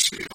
see.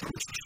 People